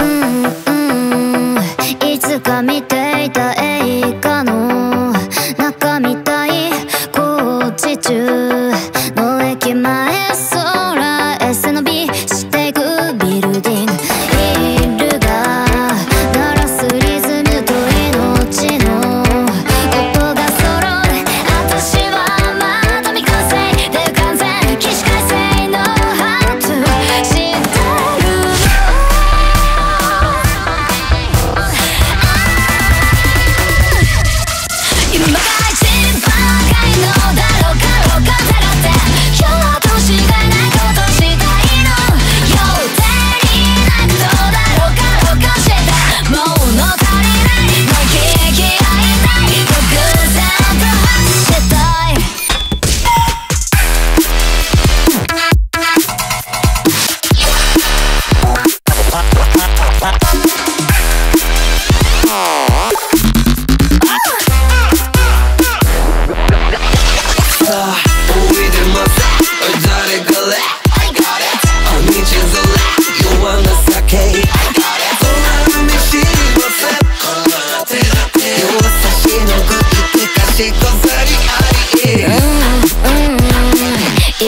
Mm-hmm.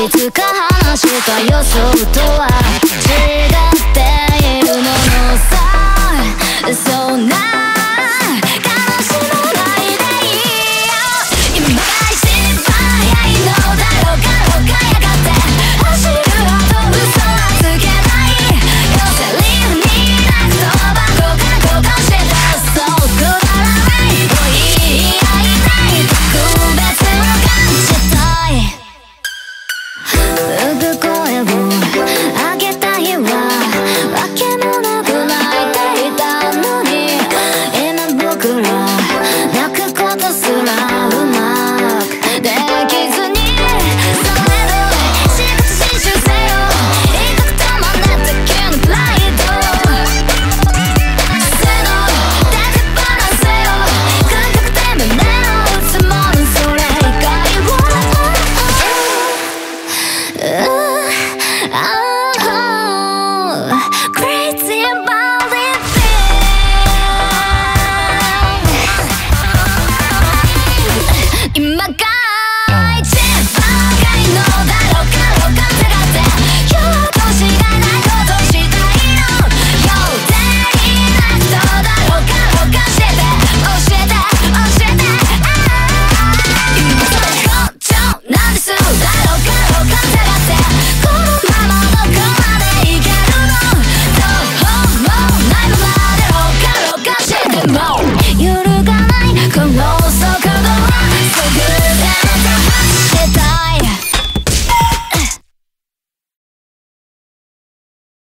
いつか話したよそうとは違う Uh